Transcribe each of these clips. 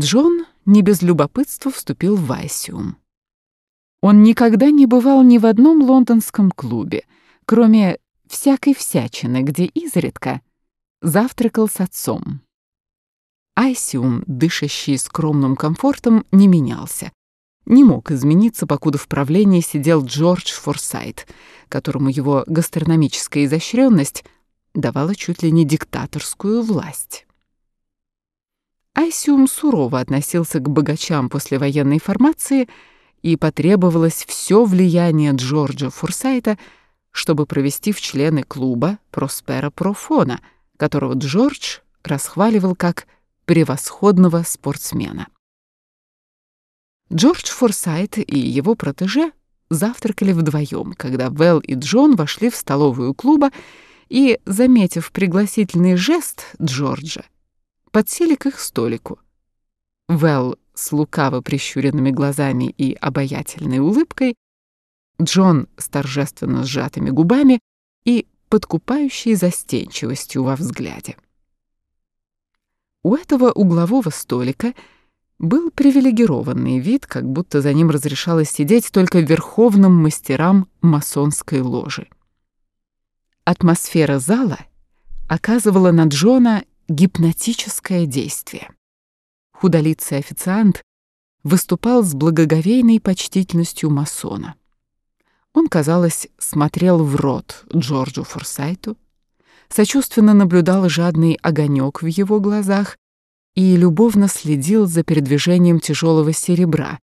Джон не без любопытства вступил в Айсиум. Он никогда не бывал ни в одном лондонском клубе, кроме всякой всячины, где изредка завтракал с отцом. Айсиум, дышащий скромным комфортом, не менялся. Не мог измениться, покуда в правлении сидел Джордж Форсайт, которому его гастрономическая изощренность давала чуть ли не диктаторскую власть. Айсиум сурово относился к богачам послевоенной формации, и потребовалось все влияние Джорджа Форсайта, чтобы провести в члены клуба Проспера Профона, которого Джордж расхваливал как превосходного спортсмена. Джордж Форсайт и его протеже завтракали вдвоем, когда Вэл и Джон вошли в столовую клуба и, заметив пригласительный жест Джорджа, подсели к их столику. Вэл с лукаво прищуренными глазами и обаятельной улыбкой, Джон с торжественно сжатыми губами и подкупающей застенчивостью во взгляде. У этого углового столика был привилегированный вид, как будто за ним разрешалось сидеть только верховным мастерам масонской ложи. Атмосфера зала оказывала на Джона гипнотическое действие. Худолицый официант выступал с благоговейной почтительностью масона. Он, казалось, смотрел в рот Джорджу Форсайту, сочувственно наблюдал жадный огонек в его глазах и любовно следил за передвижением тяжелого серебра,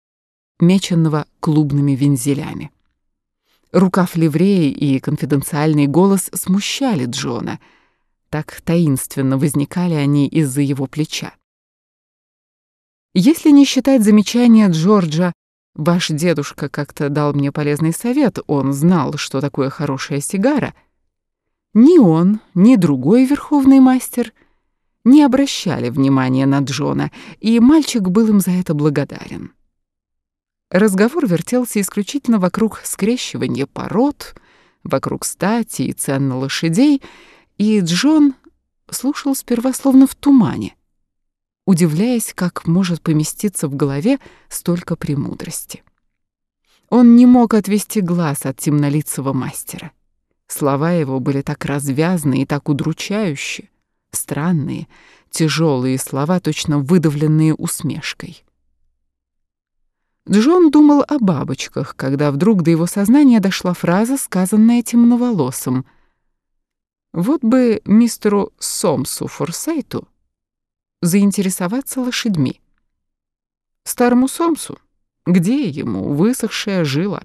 меченного клубными вензелями. Рукав ливреи и конфиденциальный голос смущали Джона. Так таинственно возникали они из-за его плеча. Если не считать замечания Джорджа Ваш дедушка как-то дал мне полезный совет, он знал, что такое хорошая сигара. Ни он, ни другой верховный мастер не обращали внимания на Джона, и мальчик был им за это благодарен. Разговор вертелся исключительно вокруг скрещивания пород, вокруг стати и цен на лошадей, и Джон слушал сперва словно в тумане — удивляясь, как может поместиться в голове столько премудрости. Он не мог отвести глаз от темнолицего мастера. Слова его были так развязны и так удручающие, странные, тяжелые слова, точно выдавленные усмешкой. Джон думал о бабочках, когда вдруг до его сознания дошла фраза, сказанная темноволосым. «Вот бы мистеру Сомсу Форсайту заинтересоваться лошадьми. Старому Сомсу, где ему высохшая жила?